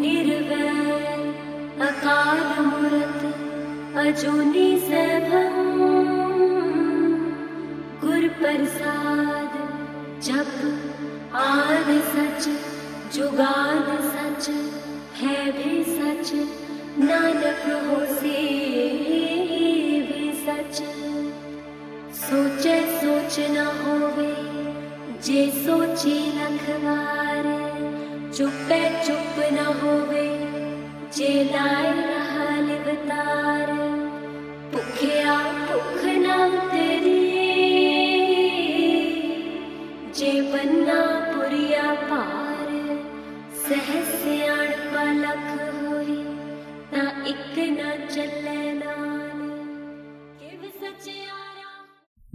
निर्वैर अकाल मूरत अजूनी सैभम। गुर प्रसाद जुगाद सच है सच नानक हो से भी सच। सोचे सोच न होवे जे सोची लखवार चुपे चुप न होवे जे लाए रहा लिवतार भुखिया भुख न तेरी जे बन्ना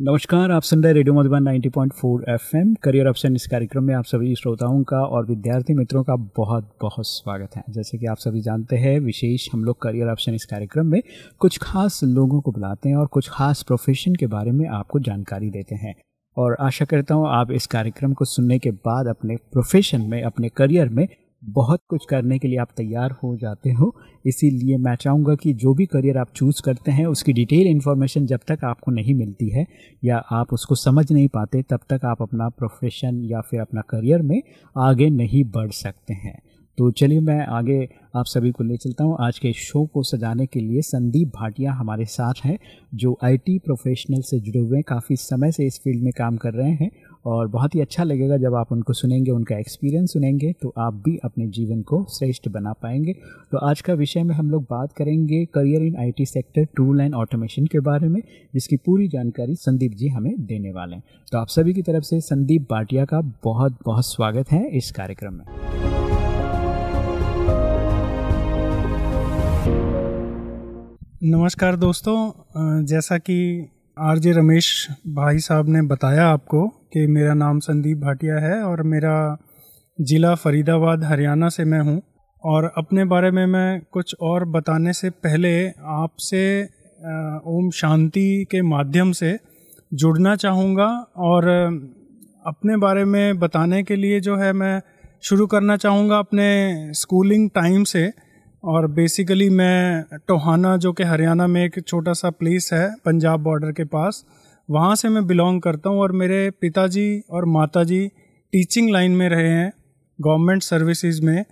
नमस्कार, आप सुन रहे radio Madhuban 90.4 FM. Career option इस कार्यक्रम में आप सभी श्रोताओं का और विद्यार्थी मित्रों का बहुत बहुत स्वागत है। जैसे कि आप सभी जानते हैं, विशेष हम लोग करियर ऑप्शन इस कार्यक्रम में कुछ खास लोगों को बुलाते हैं और कुछ खास प्रोफेशन के बारे में आपको जानकारी देते हैं। और आशा करता हूँ, आप इस कार्यक्रम को सुनने के बाद अपने प्रोफेशन में, अपने करियर में बहुत कुछ करने के लिए आप तैयार हो जाते हो। इसीलिए मैं चाहूँगा कि जो भी करियर आप चूज़ करते हैं, उसकी डिटेल इन्फॉर्मेशन जब तक आपको नहीं मिलती है या आप उसको समझ नहीं पाते, तब तक आप अपना प्रोफेशन या फिर अपना करियर में आगे नहीं बढ़ सकते हैं। तो चलिए मैं आगे आप सभी को ले चलता हूँ। आज के शो को सजाने के लिए संदीप भाटिया हमारे साथ हैं, जो आईटी प्रोफेशनल से जुड़े हुए हैं। काफ़ी समय से इस फ़ील्ड में काम कर रहे हैं और बहुत ही अच्छा लगेगा जब आप उनको सुनेंगे, उनका एक्सपीरियंस सुनेंगे तो आप भी अपने जीवन को श्रेष्ठ बना पाएँगे। तो आज का विषय में हम लोग बात करेंगे career in IT sector tool and automation के बारे में, जिसकी पूरी जानकारी संदीप जी हमें देने वाले हैं। तो आप सभी की तरफ़ से संदीप भाटिया का बहुत बहुत स्वागत है इस कार्यक्रम में। नमस्कार दोस्तों जैसा कि आरजे रमेश भाई साहब ने बताया आपको कि मेरा नाम संदीप भाटिया है और मेरा ज़िला फरीदाबाद, हरियाणा से मैं हूँ। और अपने बारे में मैं कुछ और बताने से पहले आपसे ओम शांति के माध्यम से जुड़ना चाहूँगा और अपने बारे में बताने के लिए जो है मैं शुरू करना चाहूँगा अपने स्कूलिंग टाइम से। और बेसिकली मैं टोहाना, जो कि हरियाणा में एक छोटा सा प्लेस है, पंजाब बॉर्डर के पास। वहाँ से मैं बिलोंग करता हूँ और मेरे पिताजी और माताजी टीचिंग लाइन में रहे हैं गवर्नमेंट सर्विसेज़ में।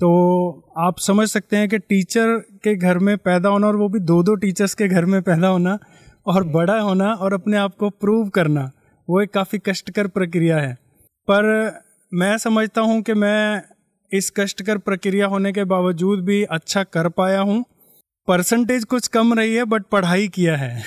तो आप समझ सकते हैं कि टीचर के घर में पैदा होना और वो भी दो दो टीचर्स के घर में पैदा होना और बड़ा होना और अपने आप को प्रूव करना, वो एक काफ़ी कष्टकर प्रक्रिया है। पर मैं समझता हूँ कि मैं इस कष्टकर प्रक्रिया होने के बावजूद भी अच्छा कर पाया हूँ। परसेंटेज कुछ कम रही है बट पढ़ाई किया है।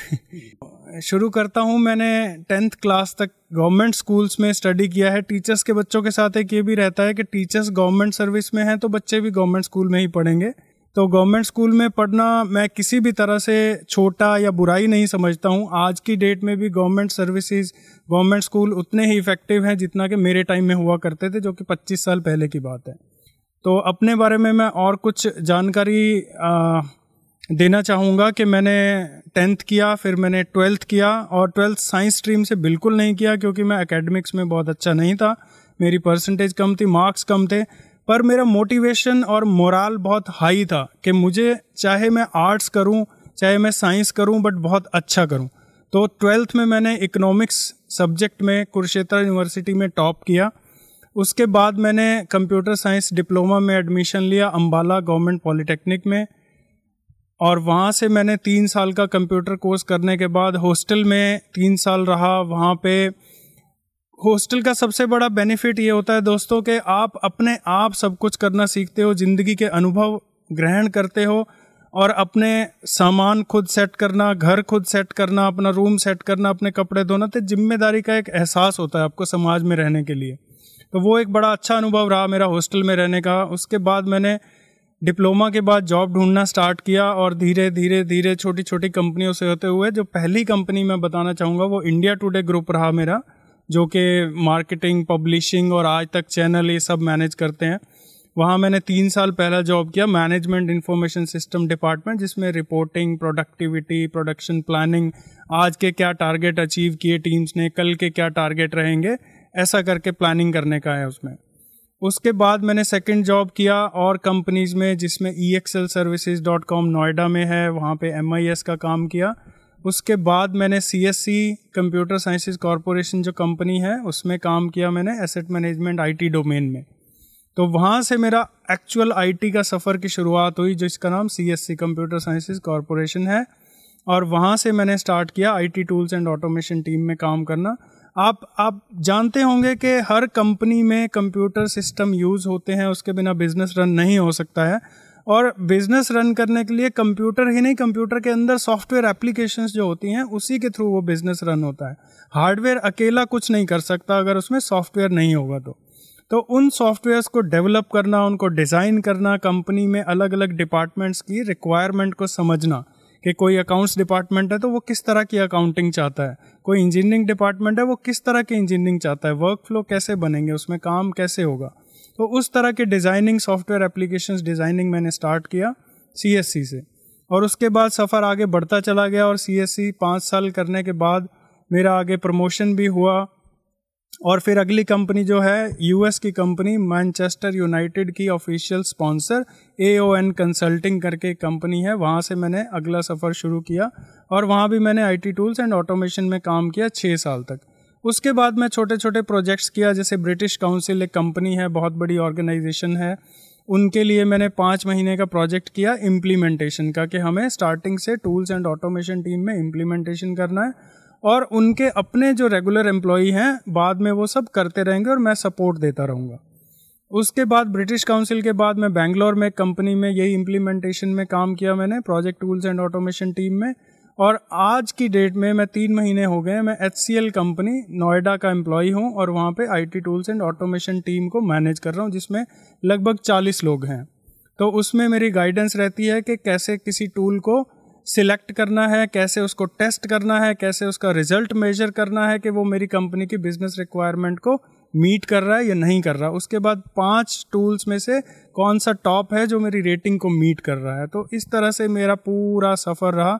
शुरू करता हूँ, मैंने टेंथ क्लास तक गवर्नमेंट स्कूल्स में स्टडी किया है। टीचर्स के बच्चों के साथ एक ये भी रहता है कि टीचर्स गवर्नमेंट सर्विस में हैं तो बच्चे भी गवर्नमेंट स्कूल में ही पढ़ेंगे। तो गवर्नमेंट स्कूल में पढ़ना मैं किसी भी तरह से छोटा या बुराई नहीं समझता हूँ। आज की डेट में भी गवर्नमेंट सर्विसेज़, गवर्नमेंट स्कूल उतने ही इफ़ेक्टिव हैं जितना कि मेरे टाइम में हुआ करते थे, जो कि 25 साल पहले की बात है। तो अपने बारे में मैं और कुछ जानकारी देना चाहूँगा कि मैंने टेंथ किया, फिर मैंने ट्वेल्थ किया और ट्वेल्थ साइंस स्ट्रीम से बिल्कुल नहीं किया क्योंकि मैं एकेडमिक्स में बहुत अच्छा नहीं था। मेरी परसेंटेज कम थी मार्क्स कम थे, पर मेरा मोटिवेशन और मोराल बहुत हाई था कि मुझे चाहे मैं आर्ट्स करूँ, चाहे मैं साइंस करूँ बट बहुत अच्छा करूँ। तो ट्वेल्थ में मैंने इकोनॉमिक्स सब्जेक्ट में कुरुक्षेत्र यूनिवर्सिटी में टॉप किया। उसके बाद मैंने कंप्यूटर साइंस डिप्लोमा में एडमिशन लिया अम्बाला गवर्नमेंट पॉलिटेक्निक में। और वहाँ से मैंने तीन साल का कंप्यूटर कोर्स करने के बाद हॉस्टल में तीन साल रहा। वहाँ पे हॉस्टल का सबसे बड़ा बेनिफिट ये होता है दोस्तों कि आप अपने आप सब कुछ करना सीखते हो, ज़िंदगी के अनुभव ग्रहण करते हो और अपने सामान खुद सेट करना, घर खुद सेट करना, अपना रूम सेट करना, अपने कपड़े धोना तो ज़िम्मेदारी का एक एहसास होता है आपको समाज में रहने के लिए। तो वो एक बड़ा अच्छा अनुभव रहा मेरा हॉस्टल में रहने का। उसके बाद मैंने डिप्लोमा के बाद जॉब ढूंढना स्टार्ट किया और धीरे धीरे धीरे छोटी छोटी कंपनियों से होते हुए जो पहली कंपनी मैं बताना चाहूँगा वो इंडिया टुडे ग्रुप रहा मेरा, जो कि मार्केटिंग, पब्लिशिंग और आज तक चैनल ये सब मैनेज करते हैं। वहाँ मैंने तीन साल पहला जॉब किया, मैनेजमेंट इन्फॉर्मेशन सिस्टम डिपार्टमेंट, जिसमें रिपोर्टिंग, प्रोडक्टिविटी, प्रोडक्शन प्लानिंग, आज के क्या टारगेट अचीव किए टीम्स ने, कल के क्या टारगेट रहेंगे, ऐसा करके प्लानिंग करने का है उसमें। उसके बाद मैंने सेकंड जॉब किया और कंपनीज़ में, जिसमें E XL services dot com Noida में है, वहाँ पे एम आई एस का काम किया। उसके बाद मैंने C S C computer sciences corporation जो कंपनी है, उसमें काम किया मैंने एसेट मैनेजमेंट आईटी डोमेन में। तो वहाँ से मेरा एक्चुअल आईटी का सफ़र की शुरुआत हुई, जिसका नाम C S C computer sciences corporation है। और वहाँ से मैंने स्टार्ट किया IT tools and automation team में काम करना। आप आप जानते होंगे कि हर कंपनी में कंप्यूटर सिस्टम यूज़ होते हैं, उसके बिना बिज़नेस रन नहीं हो सकता है। और बिज़नेस रन करने के लिए कंप्यूटर ही नहीं, कंप्यूटर के अंदर सॉफ्टवेयर एप्लीकेशंस जो होती हैं, उसी के थ्रू वो बिज़नेस रन होता है। हार्डवेयर अकेला कुछ नहीं कर सकता, अगर उसमें सॉफ्टवेयर नहीं होगा तो। तो उन सॉफ्टवेयर्स को डेवलप करना, उनको डिज़ाइन करना, कंपनी में अलग अलग डिपार्टमेंट्स की रिक्वायरमेंट को समझना कि कोई अकाउंट्स डिपार्टमेंट है तो वो किस तरह की अकाउंटिंग चाहता है? कोई इंजीनियरिंग डिपार्टमेंट है, वो किस तरह की इंजीनियरिंग चाहता है? वर्क फ्लो कैसे बनेंगे? उसमें काम कैसे होगा? तो उस तरह के डिज़ाइनिंग सॉफ्टवेयर एप्लीकेशंस डिज़ाइनिंग मैंने स्टार्ट किया सीएससी से। और उसके बाद सफ़र आगे बढ़ता चला गया और सी एस सी पाँच साल करने के बाद मेरा आगे प्रमोशन भी हुआ। और फिर अगली कंपनी जो है यूएस की कंपनी मैनचेस्टर यूनाइटेड की official sponsor A O N consulting करके कंपनी है। वहाँ से मैंने अगला सफ़र शुरू किया और वहाँ भी मैंने आईटी टूल्स एंड ऑटोमेशन में काम किया छः साल तक। उसके बाद मैं छोटे छोटे प्रोजेक्ट्स किया, जैसे ब्रिटिश काउंसिल एक कंपनी है, बहुत बड़ी ऑर्गेनाइजेशन है। उनके लिए मैंने पाँच महीने का प्रोजेक्ट किया इम्प्लीमेंटेशन का, कि हमें स्टार्टिंग से टूल्स एंड ऑटोमेशन टीम में इम्प्लीमेंटेशन करना है। और उनके अपने जो रेगुलर एम्प्लॉई हैं, बाद में वो सब करते रहेंगे और मैं सपोर्ट देता रहूँगा। उसके बाद ब्रिटिश काउंसिल के बाद मैं बैंगलोर में कंपनी में, यही इम्प्लीमेंटेशन में काम किया मैंने project tools and automation team में। और आज की डेट में मैं तीन महीने हो गए मैं एच कंपनी नोएडा का एम्प्लॉई हूँ और वहाँ पे IT tools and automation team को मैनेज कर रहा हूँ, जिसमें लगभग चालीस लोग हैं। तो उसमें मेरी गाइडेंस रहती है कि कैसे किसी टूल को सिलेक्ट करना है, कैसे उसको टेस्ट करना है, कैसे उसका रिज़ल्ट मेजर करना है कि वो मेरी कंपनी की बिज़नेस रिक्वायरमेंट को मीट कर रहा है या नहीं कर रहा। उसके बाद पाँच टूल्स में से कौन सा टॉप है जो मेरी रेटिंग को मीट कर रहा है। तो इस तरह से मेरा पूरा सफ़र रहा।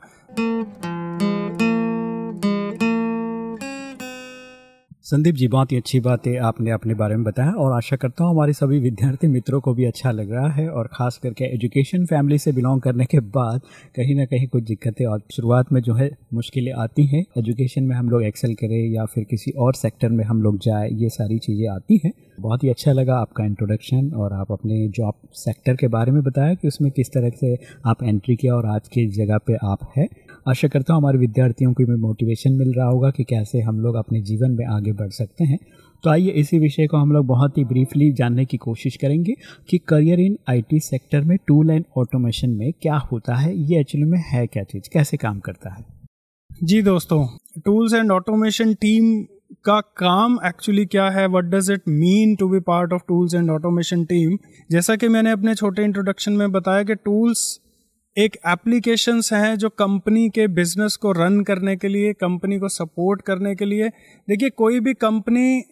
संदीप जी, बहुत ही अच्छी बात है आपने अपने बारे में बताया और आशा करता हूँ हमारे सभी विद्यार्थी मित्रों को भी अच्छा लग रहा है और ख़ास करके एजुकेशन फैमिली से बिलोंग करने के बाद कहीं ना कहीं कुछ दिक्कतें और शुरुआत में जो है मुश्किलें आती हैं। एजुकेशन में हम लोग एक्सेल करें या फिर किसी और सेक्टर में हम लोग जाए, ये सारी चीज़ें आती हैं। बहुत ही अच्छा लगा आपका इंट्रोडक्शन और आप अपने जॉब सेक्टर के बारे में बताया कि उसमें किस तरह से आप एंट्री किया और आज की जगह पर आप है। आशा करता हूँ हमारे विद्यार्थियों को भी मोटिवेशन मिल रहा होगा कि कैसे हम लोग अपने जीवन में आगे बढ़ सकते हैं। तो आइए इसी विषय को हम लोग बहुत ही ब्रीफली जानने की कोशिश करेंगे कि करियर इन आईटी सेक्टर में टूल एंड ऑटोमेशन में क्या होता है, ये एक्चुअली में है क्या चीज़, कैसे काम करता है? जी दोस्तों टूल्स एंड ऑटोमेशन टीम का काम एक्चुअली क्या है? What does it mean to be part of tools and automation team जैसा कि मैंने अपने छोटे इंट्रोडक्शन में बताया कि टूल्स एक एप्लीकेशंस हैं जो कंपनी के बिज़नेस को रन करने के लिए कंपनी को सपोर्ट करने के लिए। देखिए, कोई भी कंपनी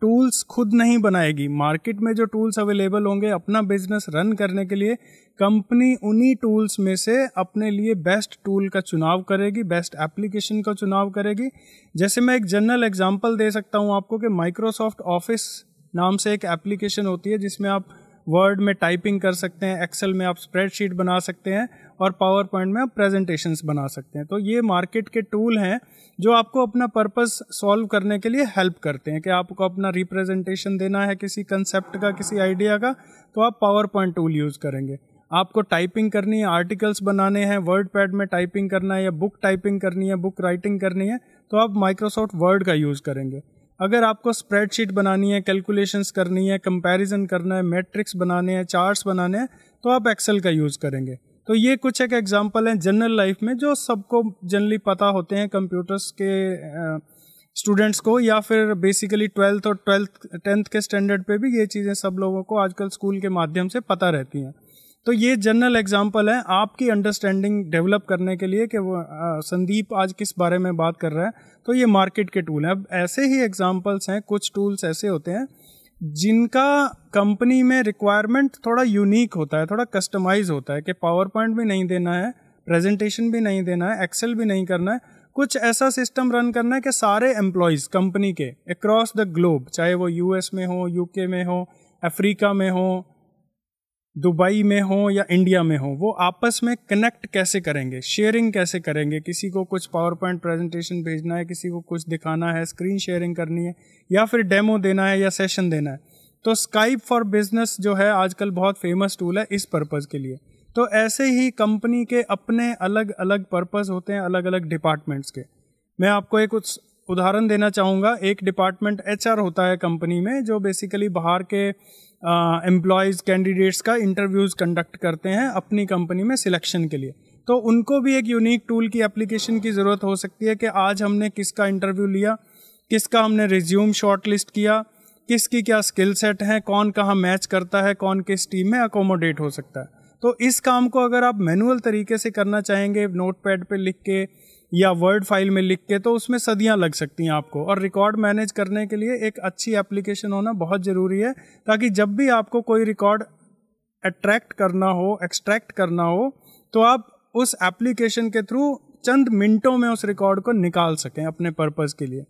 टूल्स खुद नहीं बनाएगी। मार्केट में जो टूल्स अवेलेबल होंगे, अपना बिज़नेस रन करने के लिए कंपनी उन्हीं टूल्स में से अपने लिए बेस्ट टूल का चुनाव करेगी बेस्ट एप्लीकेशन का चुनाव करेगी। जैसे मैं एक जनरल एग्ज़ाम्पल दे सकता हूँ आपको कि माइक्रोसॉफ्ट ऑफ़िस नाम से एक एप्लीकेशन होती है, जिसमें आप वर्ड में टाइपिंग कर सकते हैं एक्सेल में आप स्प्रेडशीट बना सकते हैं और पावर पॉइंट में आप प्रेजेंटेशंस बना सकते हैं। तो ये मार्केट के टूल हैं जो आपको अपना पर्पस सॉल्व करने के लिए हेल्प करते हैं कि आपको अपना रिप्रेजेंटेशन देना है किसी कंसेप्ट का, किसी आइडिया का तो आप पावर पॉइंट टूल यूज़ करेंगे। आपको टाइपिंग करनी है आर्टिकल्स बनाने हैं वर्ड पैड में टाइपिंग करना है या बुक टाइपिंग करनी है बुक राइटिंग करनी है तो आप माइक्रोसॉफ्ट वर्ड का यूज़ करेंगे। अगर आपको स्प्रेडशीट बनानी है कैलकुलेशंस करनी है कंपैरिजन करना है मैट्रिक्स बनाने हैं चार्ट्स बनाने हैं तो आप एक्सेल का यूज़ करेंगे। तो ये कुछ एक एग्जांपल हैं जनरल लाइफ में जो सबको जनरली पता होते हैं कंप्यूटर्स के स्टूडेंट्स को या फिर बेसिकली ट्वेल्थ और ट्वेल्थ टेंथ के स्टैंडर्ड पे भी ये चीज़ें सब लोगों को आजकल स्कूल के माध्यम से पता रहती हैं। तो ये जनरल एग्ज़ाम्पल है आपकी अंडरस्टैंडिंग डेवलप करने के लिए कि वो संदीप आज किस बारे में बात कर रहा है। तो ये मार्केट के टूल हैं। अब ऐसे ही एग्जाम्पल्स हैं, कुछ टूल्स ऐसे होते हैं, जिनका कंपनी में रिक्वायरमेंट थोड़ा यूनिक होता है, थोड़ा कस्टमाइज होता है कि पावर पॉइंट भी नहीं देना है प्रेजेंटेशन भी नहीं देना है एक्सेल भी नहीं करना है। कुछ ऐसा सिस्टम रन करना है कि सारे एम्प्लॉयज़ कंपनी के अक्रॉस द ग्लोब चाहे वो यूएस में हो यूके में हो अफ्रीका में हो दुबई में हो या इंडिया में हो, वो आपस में कनेक्ट कैसे करेंगे? शेयरिंग कैसे करेंगे? किसी को कुछ पावर पॉइंट प्रेजेंटेशन भेजना है, किसी को कुछ दिखाना है स्क्रीन शेयरिंग करनी है, या फिर डेमो देना है या सेशन देना है। तो स्काइप फॉर बिज़नेस जो है, आजकल बहुत फ़ेमस टूल है इस पर्पज़ के लिए। तो ऐसे ही कंपनी के अपने अलग अलग पर्पज़ होते हैं अलग अलग डिपार्टमेंट्स के। मैं आपको एक उदाहरण देना चाहूँगा। एक डिपार्टमेंट एचआर होता है कंपनी में, जो बेसिकली बाहर के एम्प्लॉयज़ कैंडिडेट्स का इंटरव्यूज़ कंडक्ट करते हैं अपनी कंपनी में सिलेक्शन के लिए। तो उनको भी एक यूनिक टूल की एप्लीकेशन की ज़रूरत हो सकती है कि आज हमने किसका इंटरव्यू लिया, किसका हमने रिज्यूम शॉर्ट लिस्ट किया, किसकी क्या स्किल सेट है, कौन कहाँ मैच करता है, कौन किस टीम में अकोमोडेट हो सकता है। तो इस काम को अगर आप मैनुअल तरीके से करना चाहेंगे नोट पैड पर लिख के या वर्ड फ़ाइल में लिख के तो उसमें सदियाँ लग सकती हैं आपको। और रिकॉर्ड मैनेज करने के लिए एक अच्छी एप्लीकेशन होना बहुत ज़रूरी है, ताकि जब भी आपको कोई रिकॉर्ड अट्रैक्ट करना हो एक्सट्रैक्ट करना हो तो आप उस एप्लीकेशन के थ्रू चंद मिनटों में उस रिकॉर्ड को निकाल सकें अपने पर्पज़ के लिए।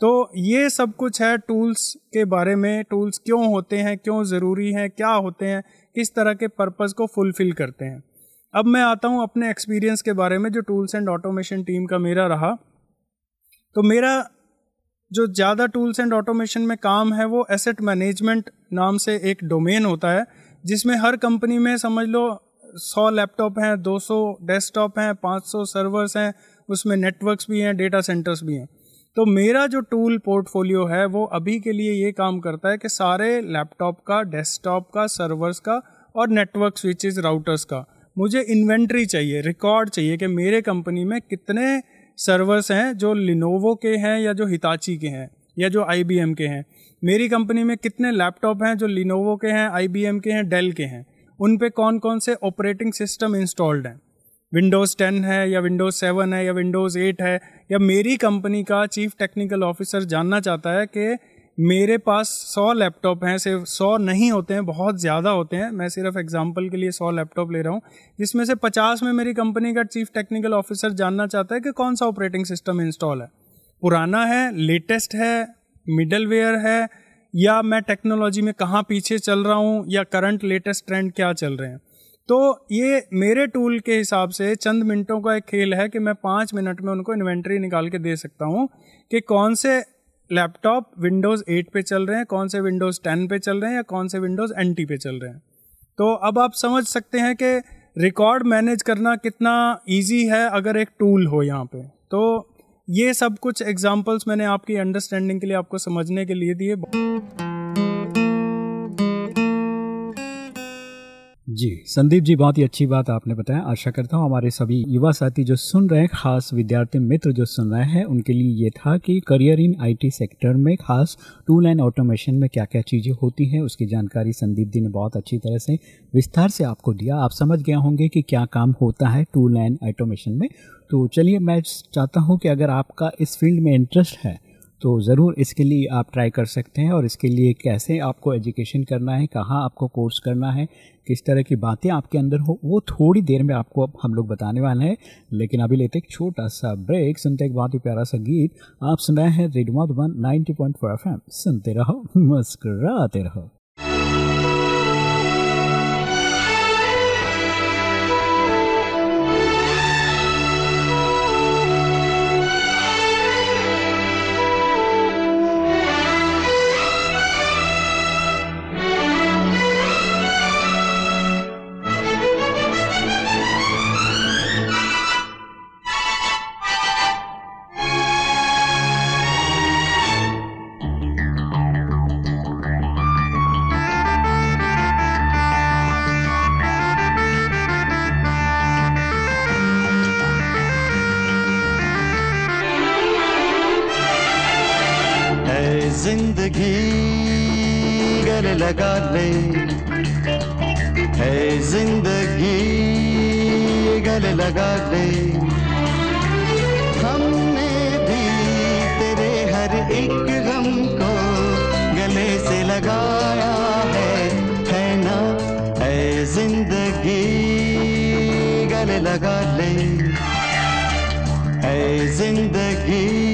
तो ये सब कुछ है टूल्स के बारे में टूल्स क्यों होते हैं, क्यों ज़रूरी हैं, क्या होते हैं, किस तरह के पर्पज़ को फुलफ़िल करते हैं। अब मैं आता हूँ अपने एक्सपीरियंस के बारे में जो टूल्स एंड ऑटोमेशन टीम का मेरा रहा। तो मेरा जो ज़्यादा टूल्स एंड ऑटोमेशन में काम है वो एसेट मैनेजमेंट नाम से एक डोमेन होता है, जिसमें हर कंपनी में समझ लो सौ लैपटॉप हैं, दो सौ डेस्कटॉप हैं, पाँच सौ सर्वर्स हैं, उसमें नेटवर्क्स भी हैं डेटा सेंटर्स भी हैं। तो मेरा जो टूल पोर्टफोलियो है वो अभी के लिए ये काम करता है कि सारे लैपटॉप का डेस्कटॉप का सर्वर्स का और नेटवर्क स्विचेस राउटर्स का। मुझे इन्वेंट्री चाहिए, रिकॉर्ड चाहिए कि मेरे कंपनी में कितने सर्वर्स हैं जो लिनोवो के हैं या जो हिताची के हैं या जो आईबीएम के हैं। मेरी कंपनी में कितने लैपटॉप हैं जो लिनोवो के हैं आईबीएम के हैं डेल के हैं। उन पे कौन कौन से ऑपरेटिंग सिस्टम इंस्टॉल्ड हैं? विंडोज़ 10 है या विंडोज़ 7 है या विंडोज़ 8 है? या मेरी कंपनी का चीफ टेक्निकल ऑफिसर जानना चाहता है कि मेरे पास सौ लैपटॉप हैं, सिर्फ़ सौ नहीं होते हैं, बहुत ज़्यादा होते हैं। मैं सिर्फ़ एग्जांपल के लिए सौ लैपटॉप ले रहा हूँ। जिसमें से पचास में मेरी कंपनी का चीफ टेक्निकल ऑफिसर जानना चाहता है कि कौन सा ऑपरेटिंग सिस्टम इंस्टॉल है। पुराना है लेटेस्ट है मिडल है, या मैं टेक्नोलॉजी में कहाँ पीछे चल रहा हूँ, या करंट लेटेस्ट ट्रेंड क्या चल रहे हैं? तो ये मेरे टूल के हिसाब से चंद मिनटों का एक खेल है कि मैं पाँच मिनट में उनको इन्वेंट्री निकाल के दे सकता हूँ कि कौन से लैपटॉप विंडोज़ 8 पे चल रहे हैं, कौन से विंडोज़ 10 पे चल रहे हैं या कौन से विंडोज़ एन पे चल रहे हैं। तो अब आप समझ सकते हैं कि रिकॉर्ड मैनेज करना कितना ईजी है अगर एक टूल हो यहाँ पे। तो ये सब कुछ एग्जाम्पल्स मैंने आपकी अंडरस्टैंडिंग के लिए, आपको समझने के लिए दिए। जी। संदीप जी, बहुत ही अच्छी बात आपने बताया। आशा करता हूँ हमारे सभी युवा साथी जो सुन रहे हैं, खास विद्यार्थी मित्र जो सुन रहे हैं, उनके लिए ये था कि करियर इन आईटी सेक्टर में खास टूल एंड ऑटोमेशन में क्या क्या चीज़ें होती हैं, उसकी जानकारी संदीप जी ने बहुत अच्छी तरह से विस्तार से आपको दिया। आप समझ गए होंगे कि क्या काम होता है टूल एंड ऑटोमेशन में। तो चलिए, मैं चाहता हूँ कि अगर आपका इस फ़ील्ड में इंटरेस्ट है तो ज़रूर इसके लिए आप ट्राई कर सकते हैं और इसके लिए कैसे आपको एजुकेशन करना है, कहाँ आपको कोर्स करना है, किस तरह की बातें आपके अंदर हो, वो थोड़ी देर में आपको अब हम लोग बताने वाले हैं। लेकिन अभी लेते एक छोटा सा ब्रेक सुनते एक बहुत ही प्यारा सा गीत। आप सुनाए हैं रेडमोट one ninety point four F सुनते रहो, मुस्कराते रहो। ज़िंदगी गले लगा ले। है ज़िंदगी गले लगा ले। हमने भी तेरे हर एक गम को गले से लगाया है। है ना? है ज़िंदगी, गले लगा ले। है ज़िंदगी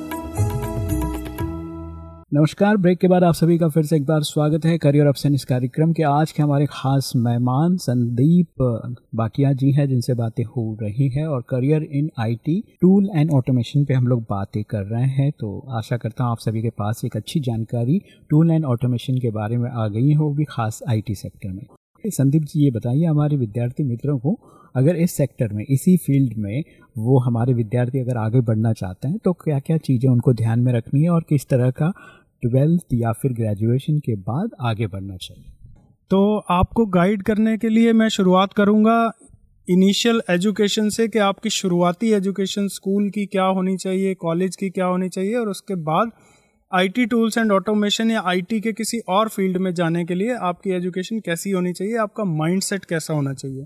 नमस्कार, ब्रेक के बाद आप सभी का फिर से एक बार स्वागत है करियर ऑप्शन इस कार्यक्रम के। आज के हमारे खास मेहमान संदीप बाटिया जी हैं, जिनसे बातें हो रही हैं और career in IT tool and automation पे हम लोग बातें कर रहे हैं। तो आशा करता हूँ आप सभी के पास एक अच्छी जानकारी टूल एंड ऑटोमेशन के बारे में आ गई हो भी खास आईटी सेक्टर में। संदीप जी, ये बताइए, हमारे विद्यार्थी मित्रों को अगर इस सेक्टर में, इसी फ़ील्ड में वो हमारे विद्यार्थी अगर आगे बढ़ना चाहते हैं तो क्या क्या चीज़ें उनको ध्यान में रखनी है और किस तरह का ट्वेल्थ या फिर ग्रेजुएशन के बाद आगे बढ़ना चाहिए। तो आपको गाइड करने के लिए मैं शुरुआत करूँगा इनिशियल एजुकेशन से कि आपकी शुरुआती एजुकेशन स्कूल की क्या होनी चाहिए कॉलेज की क्या होनी चाहिए और उसके बाद आईटी टूल्स एंड ऑटोमेशन या आईटी के किसी और फ़ील्ड में जाने के लिए आपकी एजुकेशन कैसी होनी चाहिए, आपका माइंडसेट कैसा होना चाहिए।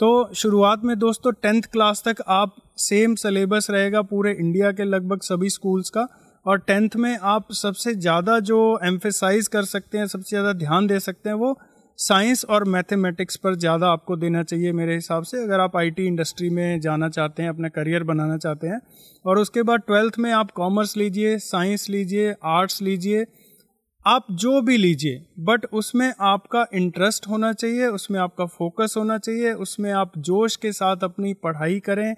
तो शुरुआत में दोस्तों टेंथ क्लास तक आप सेम सिलेबस रहेगा पूरे इंडिया के लगभग सभी स्कूल्स का। और टेंथ में आप सबसे ज़्यादा जो एम्फेसाइज कर सकते हैं, सबसे ज़्यादा ध्यान दे सकते हैं, वो साइंस और मैथमेटिक्स पर ज़्यादा आपको देना चाहिए मेरे हिसाब से। अगर आप आईटी इंडस्ट्री में जाना चाहते हैं, अपना करियर बनाना चाहते हैं, और उसके बाद ट्वेल्थ में आप कॉमर्स लीजिए, साइंस लीजिए, आर्ट्स लीजिए, आप जो भी लीजिए, बट उसमें आपका इंटरेस्ट होना चाहिए, उसमें आपका फोकस होना चाहिए, उसमें आप जोश के साथ अपनी पढ़ाई करें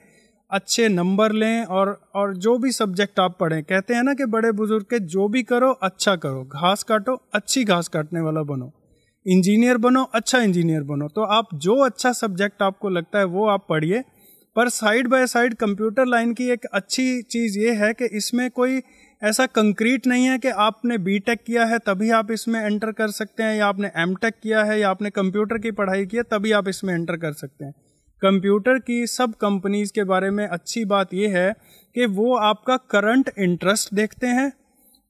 अच्छे नंबर लें और और जो भी सब्जेक्ट आप पढ़ें। कहते हैं ना कि बड़े बुज़ुर्ग के जो भी करो अच्छा करो। घास काटो, अच्छी घास काटने वाला बनो। इंजीनियर बनो अच्छा इंजीनियर बनो। तो आप जो अच्छा सब्जेक्ट आपको लगता है, वो आप पढ़िए। पर side by side computer line की एक अच्छी चीज़ ये है कि इसमें कोई ऐसा कंक्रीट नहीं है कि आपने बी किया है, तभी आप इसमें एंटर कर सकते हैं, या आपने एम किया है, या आपने कंप्यूटर की पढ़ाई की है, तभी आप इसमें एंटर कर सकते हैं। कंप्यूटर की सब कंपनीज़ के बारे में अच्छी बात यह है कि वो आपका करंट इंटरेस्ट देखते हैं,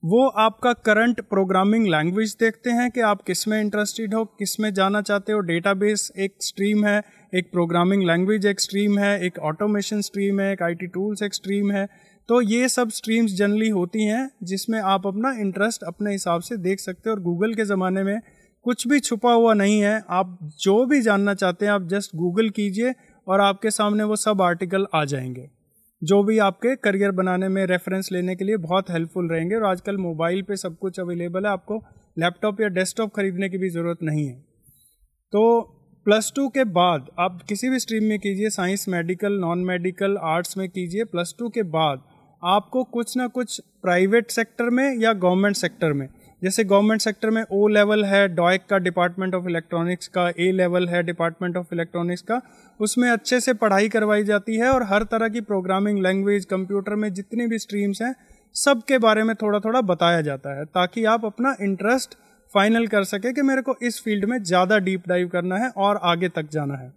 वो आपका करंट प्रोग्रामिंग लैंग्वेज देखते हैं कि आप किसमें इंटरेस्टेड हो, किसमें जाना चाहते हो। डेटाबेस एक स्ट्रीम है, एक प्रोग्रामिंग लैंग्वेज एक स्ट्रीम है, एक ऑटोमेशन स्ट्रीम है, एक आईटी टूल्स एक स्ट्रीम है। तो ये सब स्ट्रीम्स जनरली होती हैं जिसमें आप अपना इंटरेस्ट अपने हिसाब से देख सकते हो। और गूगल के ज़माने में कुछ भी छुपा हुआ नहीं है। आप जो भी जानना चाहते हैं, आप जस्ट गूगल कीजिए और आपके सामने वो सब आर्टिकल आ जाएँगे। जो भी आपके करियर बनाने में रेफरेंस लेने के लिए बहुत हेल्पफुल रहेंगे और आजकल मोबाइल पे सब कुछ अवेलेबल है। आपको लैपटॉप या डेस्कटॉप खरीदने की भी ज़रूरत नहीं है। तो प्लस टू के बाद आप किसी भी स्ट्रीम में कीजिए science medical non medical arts में कीजिए प्लस टू के बाद आपको कुछ ना कुछ प्राइवेट सेक्टर में या गवर्नमेंट सेक्टर में जैसे गवर्नमेंट सेक्टर में ओ लेवल है डॉयक का डिपार्टमेंट ऑफ़ इलेक्ट्रॉनिक्स का ए लेवल है डिपार्टमेंट ऑफ़ इलेक्ट्रॉनिक्स का, उसमें अच्छे से पढ़ाई करवाई जाती है और हर तरह की प्रोग्रामिंग लैंग्वेज कंप्यूटर में जितनी भी स्ट्रीम्स हैं सब के बारे में थोड़ा थोड़ा बताया जाता है, ताकि आप अपना इंटरेस्ट फाइनल कर सके कि मेरे को इस फ़ील्ड में ज़्यादा डीप डाइव करना है और आगे तक जाना है।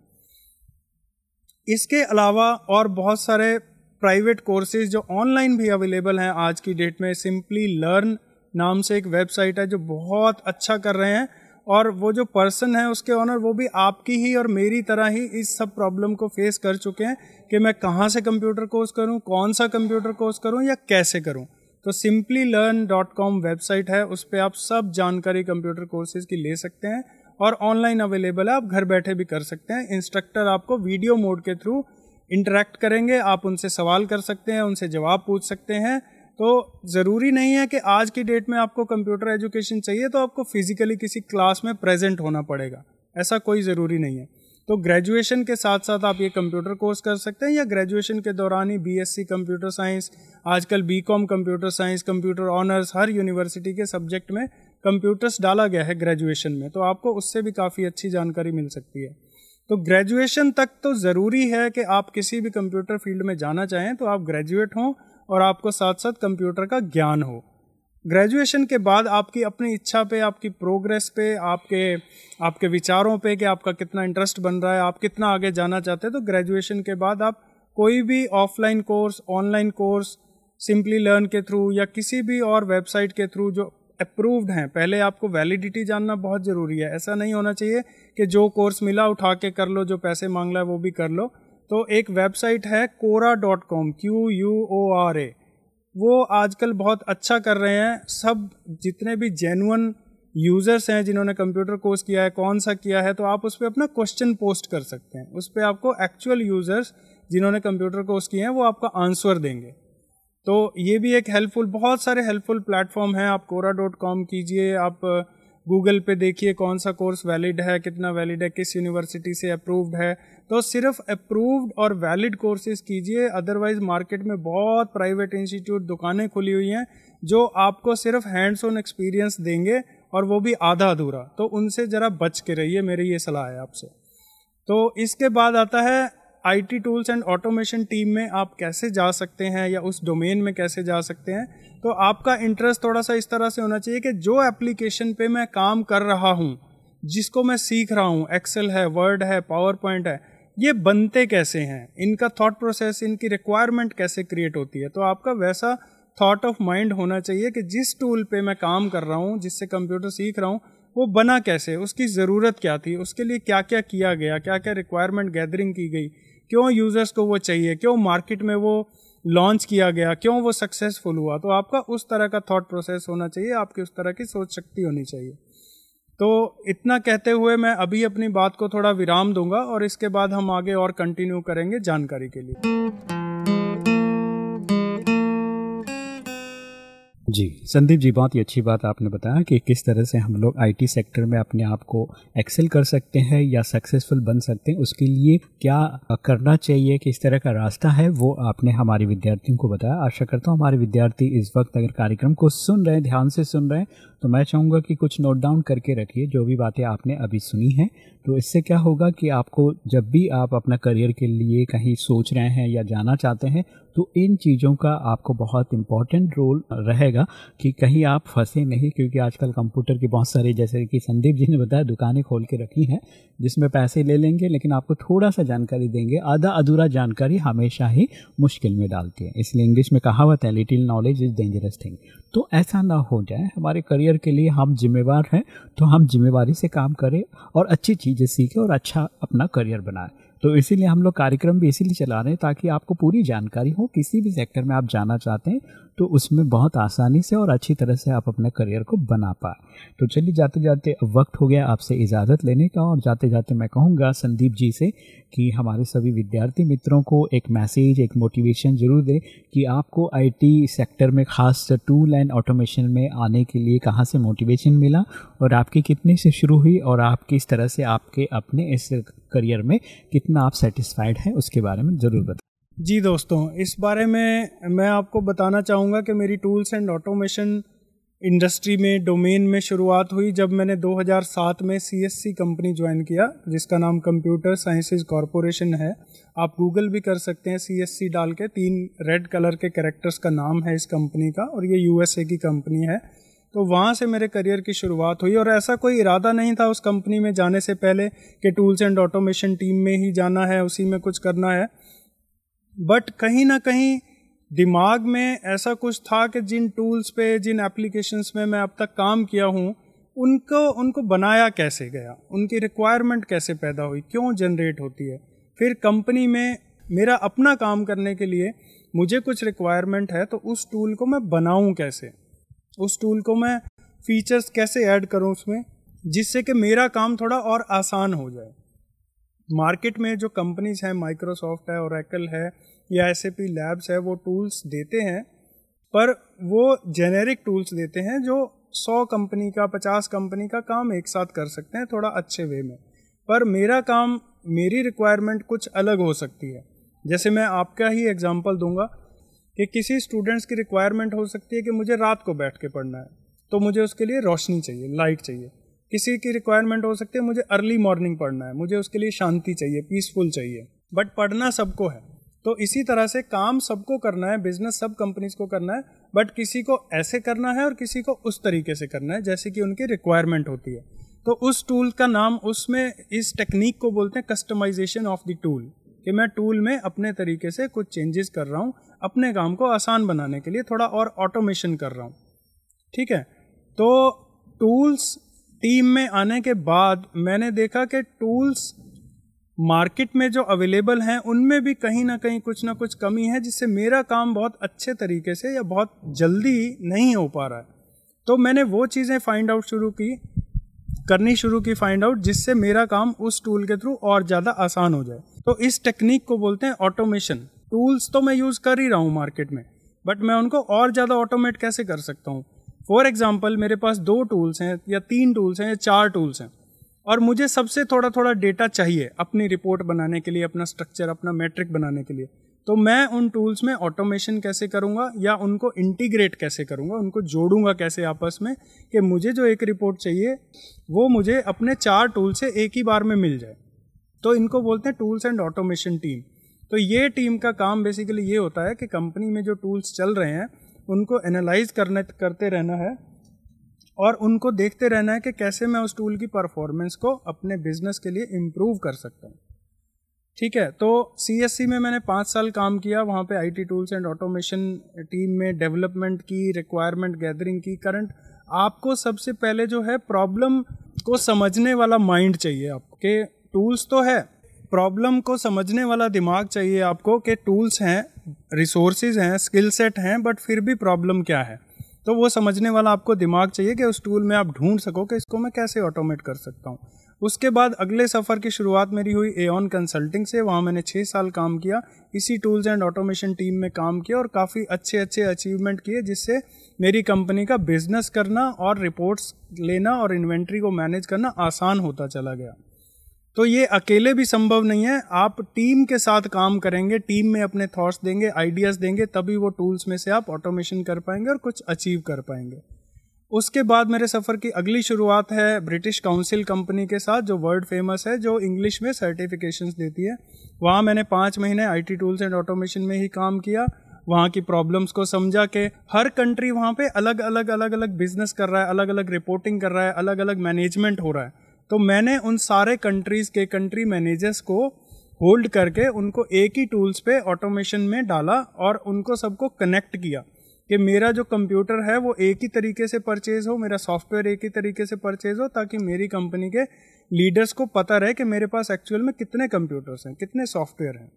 इसके अलावा और बहुत सारे प्राइवेट कोर्सेज जो ऑनलाइन भी अवेलेबल हैं आज की डेट में सिंपली लर्न नाम से एक वेबसाइट है जो बहुत अच्छा कर रहे हैं और वो जो पर्सन है उसके ऑनर वो भी आपकी ही और मेरी तरह ही इस सब प्रॉब्लम को फेस कर चुके हैं कि मैं कहाँ से कंप्यूटर कोर्स करूँ, कौन सा कंप्यूटर कोर्स करूँ या कैसे करूँ। तो simply learn dot com website है, उस पर आप सब जानकारी कंप्यूटर कोर्सेज की ले सकते हैं और ऑनलाइन अवेलेबल है, आप घर बैठे भी कर सकते हैं। इंस्ट्रक्टर आपको वीडियो मोड के थ्रू इंटरेक्ट करेंगे, आप उनसे सवाल कर सकते हैं, उनसे जवाब पूछ सकते हैं तो ज़रूरी नहीं है कि आज की डेट में आपको कंप्यूटर एजुकेशन चाहिए तो आपको फिजिकली किसी क्लास में प्रेजेंट होना पड़ेगा। ऐसा कोई ज़रूरी नहीं है। तो ग्रेजुएशन के साथ साथ आप ये कंप्यूटर कोर्स कर सकते हैं, या ग्रेजुएशन के दौरान ही बीएससी कंप्यूटर साइंस आजकल BCom computer science computer honours हर यूनिवर्सिटी के सब्जेक्ट में कंप्यूटर्स डाला गया है ग्रेजुएशन में तो आपको उससे भी काफ़ी अच्छी जानकारी मिल सकती है। तो ग्रेजुएशन तक तो ज़रूरी है कि आप किसी भी कंप्यूटर फ़ील्ड में जाना चाहें तो आप ग्रेजुएट हों और आपको साथ साथ कंप्यूटर का ज्ञान हो। ग्रेजुएशन के बाद आपकी अपनी इच्छा पे, आपकी प्रोग्रेस पे, आपके आपके विचारों पे कि आपका कितना इंटरेस्ट बन रहा है, आप कितना आगे जाना चाहते हैं तो ग्रेजुएशन के बाद आप कोई भी offline course, online course, simply learn के थ्रू या किसी भी और वेबसाइट के थ्रू जो अप्रूव्ड हैं, पहले आपको वैलिडिटी जानना बहुत ज़रूरी है। ऐसा नहीं होना चाहिए कि जो कोर्स मिला उठा के कर लो, जो पैसे मांग रहा है वो भी कर लो। तो एक वेबसाइट है Quora dot com Q U O R A वो आजकल बहुत अच्छा कर रहे हैं। सब जितने भी जेनुअन यूज़र्स हैं जिन्होंने कंप्यूटर कोर्स किया है, कौन सा किया है तो आप उस पर अपना क्वेश्चन पोस्ट कर सकते हैं। उस पर आपको एक्चुअल यूज़र्स जिन्होंने कंप्यूटर कोर्स किए हैं, वो आपका आंसर देंगे। तो ये भी एक हेल्पफुल बहुत सारे हेल्पफुल प्लेटफॉर्म हैं। आप कोरा डॉट कॉम कीजिए, आप गूगल पे देखिए कौन सा कोर्स वैलिड है, कितना वैलिड है, किस यूनिवर्सिटी से अप्रूव्ड है। तो सिर्फ़ अप्रूव्ड और वैलिड कोर्सेज कीजिए अदरवाइज़ मार्केट में बहुत प्राइवेट इंस्टीट्यूट दुकानें खुली हुई हैं, जो आपको सिर्फ़ हैंड्स ऑन एक्सपीरियंस देंगे और वो भी आधा अधूरा। तो उनसे ज़रा बच के रहिए, मेरी ये सलाह है आपसे। तो इसके बाद आता है IT tools and automation team में आप कैसे जा सकते हैं या उस डोमेन में कैसे जा सकते हैं? तो आपका इंटरेस्ट थोड़ा सा इस तरह से होना चाहिए कि जो एप्लीकेशन पे मैं काम कर रहा हूँ, जिसको मैं सीख रहा हूँ एक्सेल है वर्ड है पावर पॉइंट है, ये बनते कैसे हैं? इनका थॉट प्रोसेस इनकी रिक्वायरमेंट कैसे क्रिएट होती है? तो आपका वैसा थॉट ऑफ़ माइंड होना चाहिए कि जिस टूल पे मैं काम कर रहा हूँ, जिससे कंप्यूटर सीख रहा हूँ, वो बना कैसे? उसकी ज़रूरत क्या थी? उसके लिए क्या क्या किया गया? क्या क्या रिक्वायरमेंट गैदरिंग की गई? क्यों यूज़र्स को वो चाहिए? क्यों मार्केट में वो लॉन्च किया गया? क्यों वो सक्सेसफुल हुआ? तो आपका उस तरह का थॉट प्रोसेस होना चाहिए, आपकी उस तरह की सोच शक्ति होनी चाहिए। तो इतना कहते हुए मैं अभी अपनी बात को थोड़ा विराम दूँगा और इसके बाद हम आगे और कंटिन्यू करेंगे जानकारी के लिए। जी, संदीप जी, बहुत ही अच्छी बात आपने बताया कि किस तरह से हम लोग आईटी सेक्टर में अपने आप को एक्सेल कर सकते हैं या सक्सेसफुल बन सकते हैं, उसके लिए क्या करना चाहिए, किस तरह का रास्ता है, वो आपने हमारे विद्यार्थियों को बताया। आशा करता हूँ हमारे विद्यार्थी इस वक्त अगर कार्यक्रम को सुन रहे हैं, ध्यान से सुन रहे हैं तो मैं चाहूँगा कि कुछ नोट डाउन करके रखिए, जो भी बातें आपने अभी सुनी हैं। तो इससे क्या होगा कि आपको जब भी आप अपना करियर के लिए कहीं सोच रहे हैं या जाना चाहते हैं तो इन चीज़ों का आपको बहुत इंपॉर्टेंट रोल रहेगा कि कहीं आप फंसे नहीं, क्योंकि आजकल कंप्यूटर की बहुत सारी, जैसे कि संदीप जी ने बताया, दुकानें खोल के रखी हैं, जिसमें पैसे ले लेंगे, लेकिन आपको थोड़ा सा जानकारी देंगे। आधा अधूरा जानकारी हमेशा ही मुश्किल में डालती है। इसलिए इंग्लिश में कहावत है little knowledge is dangerous thing तो ऐसा ना हो जाए, हमारे करियर के लिए हम जिम्मेवार हैं तो हम जिम्मेवारी से काम करें और अच्छी चीज़ें सीखें और अच्छा अपना करियर बनाएँ। तो इसीलिए हम लोग कार्यक्रम भी इसीलिए चला रहे हैं ताकि आपको पूरी जानकारी हो, किसी भी सेक्टर में आप जाना चाहते हैं तो उसमें बहुत आसानी से और अच्छी तरह से आप अपने करियर को बना पाए। तो चलिए जाते जाते वक्त हो गया आपसे इजाज़त लेने का और जाते जाते मैं कहूँगा संदीप जी से कि हमारे सभी विद्यार्थी मित्रों को एक मैसेज एक मोटिवेशन ज़रूर दें कि आपको आईटी सेक्टर में ख़ास टूल एंड ऑटोमेशन में आने के लिए कहाँ से मोटिवेशन मिला और आपकी कितने से शुरू हुई और आप किस तरह से आपके अपने इस करियर में कितना आप सेटिस्फाइड हैं, उसके बारे में ज़रूर बताएँ। जी दोस्तों, इस बारे में मैं आपको बताना चाहूँगा कि मेरी टूल्स एंड ऑटोमेशन इंडस्ट्री में डोमेन में शुरुआत हुई जब मैंने 2007 में CSC कंपनी ज्वाइन किया, जिसका नाम कंप्यूटर साइंसेज कॉरपोरेशन है। आप गूगल भी कर सकते हैं CSC डाल के, तीन रेड कलर के कैरेक्टर्स का नाम है इस कंपनी का, और ये यूएसए की कंपनी है। तो वहाँ से मेरे करियर की शुरुआत हुई और ऐसा कोई इरादा नहीं था उस कंपनी में जाने से पहले कि टूल्स एंड ऑटोमेशन टीम में ही जाना है, उसी में कुछ करना है। बट कहीं ना कहीं दिमाग में ऐसा कुछ था कि जिन टूल्स पे, जिन एप्लीकेशंस में मैं अब तक काम किया हूँ, उनको उनको बनाया कैसे गया? उनकी रिक्वायरमेंट कैसे पैदा हुई? क्यों जनरेट होती है? फिर कंपनी में मेरा अपना काम करने के लिए मुझे कुछ रिक्वायरमेंट है तो उस टूल को मैं बनाऊँ कैसे? उस टूल को मैं फीचर्स कैसे ऐड करूँ उसमें, जिससे कि मेरा काम थोड़ा और आसान हो जाए। मार्केट में जो कंपनीज़ हैं माइक्रोसॉफ्ट है और एकल है, या एस लैब्स है, वो टूल्स देते हैं, पर वो जेनेरिक टूल्स देते हैं जो सौ कंपनी का, पचास कंपनी का काम एक साथ कर सकते हैं थोड़ा अच्छे वे में। पर मेरा काम, मेरी रिक्वायरमेंट कुछ अलग हो सकती है। जैसे मैं आपका ही एग्जांपल दूँगा कि किसी स्टूडेंट्स की रिक्वायरमेंट हो सकती है कि मुझे रात को बैठ के पढ़ना है। तो मुझे उसके लिए रोशनी चाहिए लाइट चाहिए। किसी की रिक्वायरमेंट हो सकती है, मुझे अर्ली मॉर्निंग पढ़ना है, मुझे उसके लिए शांति चाहिए पीसफुल चाहिए। बट पढ़ना सबको है। तो इसी तरह से काम सबको करना है बिज़नेस सब कंपनीज़ को करना है बट किसी को ऐसे करना है और किसी को उस तरीके से करना है, जैसे कि उनकी रिक्वायरमेंट होती है। तो उस टूल का नाम, उसमें इस टेक्निक को बोलते हैं कस्टमाइजेशन ऑफ़ द टूल कि मैं टूल में अपने तरीके से कुछ चेंजेस कर रहा हूँ, अपने काम को आसान बनाने के लिए थोड़ा और ऑटोमेशन कर रहा हूँ। ठीक है? तो टूल्स टीम में आने के बाद मैंने देखा कि टूल्स मार्केट में जो अवेलेबल हैं, उनमें भी कहीं ना कहीं कुछ ना कुछ कमी है, जिससे मेरा काम बहुत अच्छे तरीके से या बहुत जल्दी नहीं हो पा रहा है। तो मैंने वो चीज़ें फाइंड आउट शुरू की करनी शुरू की फाइंड आउट जिससे मेरा काम उस टूल के थ्रू और ज़्यादा आसान हो जाए। तो इस टेक्निक को बोलते हैं ऑटोमेशन टूल्स तो मैं यूज़ कर ही रहा हूँ मार्केट में बट मैं उनको और ज़्यादा ऑटोमेट कैसे कर सकता हूँ? फॉर एग्ज़ाम्पल मेरे पास दो टूल्स हैं, या तीन टूल्स हैं, या चार टूल्स हैं, और मुझे सबसे थोड़ा थोड़ा डेटा चाहिए अपनी रिपोर्ट बनाने के लिए, अपना स्ट्रक्चर अपना मैट्रिक बनाने के लिए। तो मैं उन टूल्स में ऑटोमेशन कैसे करूँगा या उनको इंटीग्रेट कैसे करूँगा, उनको जोड़ूँगा कैसे आपस में कि मुझे जो एक रिपोर्ट चाहिए, वो मुझे अपने चार टूल से एक ही बार में मिल जाए। तो इनको बोलते हैं टूल्स एंड ऑटोमेशन टीम तो ये टीम का काम बेसिकली ये होता है कि कंपनी में जो टूल्स चल रहे हैं, उनको एनालाइज करने, करते रहना है और उनको देखते रहना है कि कैसे मैं उस टूल की परफॉर्मेंस को अपने बिज़नेस के लिए इम्प्रूव कर सकता हूँ। ठीक है तो CSC में मैंने पाँच साल काम किया, वहाँ पे IT tools and automation team में डेवलपमेंट की रिक्वायरमेंट गैदरिंग की। करंट आपको सबसे पहले जो है प्रॉब्लम को समझने वाला माइंड चाहिए आपके टूल्स तो है प्रॉब्लम को समझने वाला दिमाग चाहिए आपको कि टूल्स हैं रिसोर्सेज हैं स्किल सेट हैं बट फिर भी प्रॉब्लम क्या है। तो वो समझने वाला आपको दिमाग चाहिए कि उस टूल में आप ढूंढ सको कि इसको मैं कैसे ऑटोमेट कर सकता हूँ। उसके बाद अगले सफ़र की शुरुआत मेरी हुई एन कंसल्टिंग से। वहाँ मैंने छः साल काम किया। इसी टूल्स एंड ऑटोमेशन टीम में काम किया और काफ़ी अच्छे अच्छे अचीवमेंट किए, जिससे मेरी कंपनी का बिज़नेस करना और रिपोर्ट्स लेना और इन्वेंट्री को मैनेज करना आसान होता चला गया। तो ये अकेले भी संभव नहीं है। आप टीम के साथ काम करेंगे टीम में अपने थॉट्स देंगे आइडियाज़ देंगे, तभी वो टूल्स में से आप ऑटोमेशन कर पाएँगे और कुछ अचीव कर पाएँगे। उसके बाद मेरे सफ़र की अगली शुरुआत है ब्रिटिश काउंसिल कंपनी के साथ, जो वर्ल्ड फ़ेमस है, जो इंग्लिश में सर्टिफिकेशन देती है। वहाँ मैंने पाँच महीने आईटी टूल्स एंड ऑटोमेशन में ही काम किया। वहाँ की प्रॉब्लम्स को समझा के हर कंट्री वहाँ पे अलग अलग अलग अलग बिज़नेस कर रहा है, अलग अलग रिपोर्टिंग कर रहा है, अलग अलग मैनेजमेंट हो रहा है। तो मैंने उन सारे कंट्रीज़ के कंट्री मैनेजर्स को होल्ड करके उनको एक ही टूल्स पे ऑटोमेशन में डाला और उनको सबको कनेक्ट किया। कि मेरा जो कंप्यूटर है वो एक ही तरीके से परचेज हो, मेरा सॉफ्टवेयर एक ही तरीके से परचेज हो, ताकि मेरी कंपनी के लीडर्स को पता रहे कि मेरे पास एक्चुअल में कितने कंप्यूटर्स हैं, कितने सॉफ्टवेयर हैं।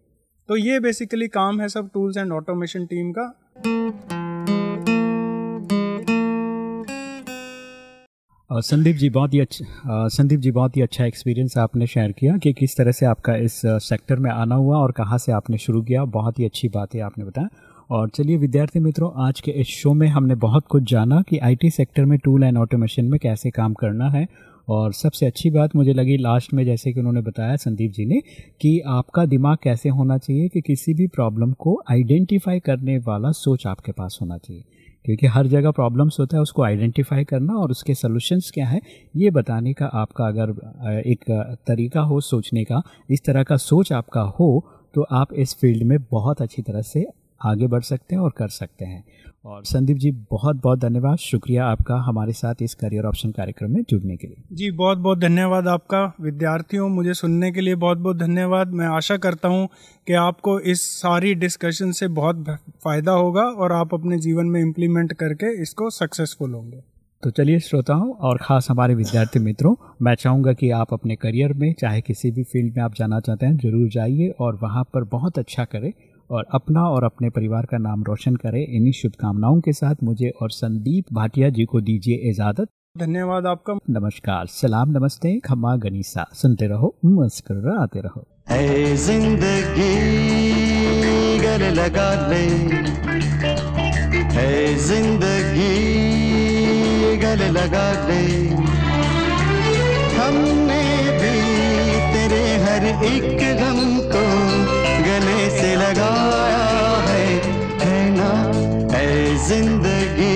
तो ये बेसिकली काम है सब टूल्स एंड ऑटोमेशन टीम का। संदीप जी, बहुत ही अच्छा संदीप जी, बहुत ही अच्छा एक्सपीरियंस आपने शेयर किया कि किस तरह से आपका इस सेक्टर में आना हुआ और कहाँ से आपने शुरू किया। बहुत ही अच्छी बात है आपने बताया। और चलिए विद्यार्थी मित्रों, आज के इस शो में हमने बहुत कुछ जाना कि आईटी सेक्टर में टूल एंड ऑटोमेशन में कैसे काम करना है। और सबसे अच्छी बात मुझे लगी लास्ट में, जैसे कि उन्होंने बताया संदीप जी ने, कि आपका दिमाग कैसे होना चाहिए कि किसी भी प्रॉब्लम को आइडेंटिफाई करने वाला सोच आपके पास होना चाहिए। क्योंकि हर जगह प्रॉब्लम्स होता है, उसको आइडेंटिफाई करना और उसके सोल्यूशंस क्या है, ये बताने का आपका अगर एक तरीका हो सोचने का, इस तरह का सोच आपका हो तो आप इस फ़ील्ड में बहुत अच्छी तरह से आगे बढ़ सकते हैं और कर सकते हैं। और संदीप जी बहुत बहुत धन्यवाद। शुक्रिया आपका हमारे साथ इस करियर ऑप्शन कार्यक्रम में जुड़ने के लिए। जी बहुत बहुत धन्यवाद आपका। विद्यार्थियों मुझे सुनने के लिए बहुत बहुत धन्यवाद। मैं आशा करता हूँ कि आपको इस सारी डिस्कशन से बहुत फ़ायदा होगा और आप अपने जीवन में इम्प्लीमेंट करके इसको सक्सेसफुल होंगे। तो चलिए श्रोताओं और ख़ास हमारे विद्यार्थी मित्रों मैं चाहूँगा कि आप अपने करियर में चाहे किसी भी फ़ील्ड में आप जाना चाहते हैं ज़रूर जाइए और वहाँ पर बहुत अच्छा करें। और अपना और अपने परिवार का नाम रोशन करें। इन्हीं शुभकामनाओं के साथ मुझे और संदीप भाटिया जी को दीजिए इजाज़त। धन्यवाद आपका। नमस्कार सलाम नमस्ते खम्मा गनीसा। सुनते रहो मुस्कुराते रहो। ज़िंदगी गले लगा ले है ज़िंदगी गले लगा ले हमने भी तेरे हर एक गम को ज़िंदगी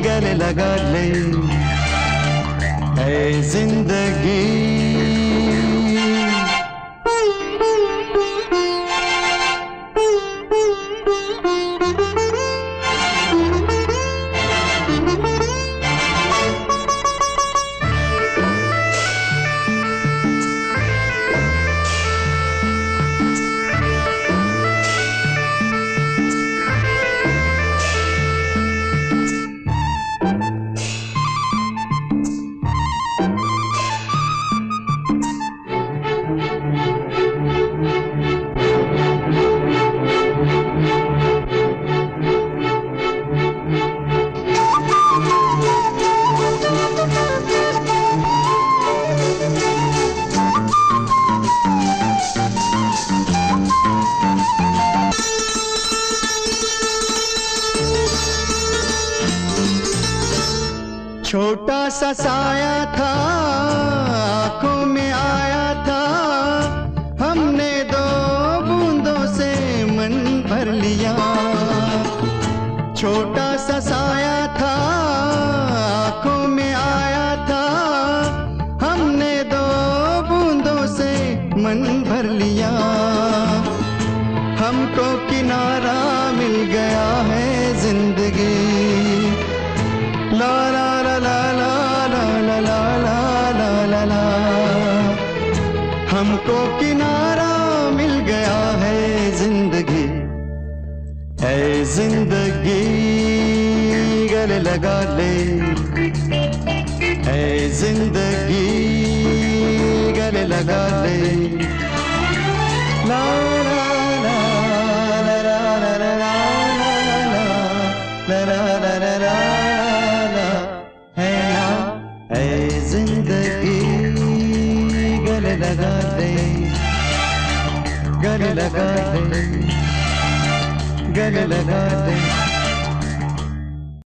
गले लगा ले। ऐ ज़िंदगी छोटा सा साया लगा ले है ज़िंदगी गले लगा ले ला ला ला ला ला ला ला ला ला ला ला ला ला ला है है ज़िंदगी गले लगा दे गले लगा दे